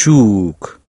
shook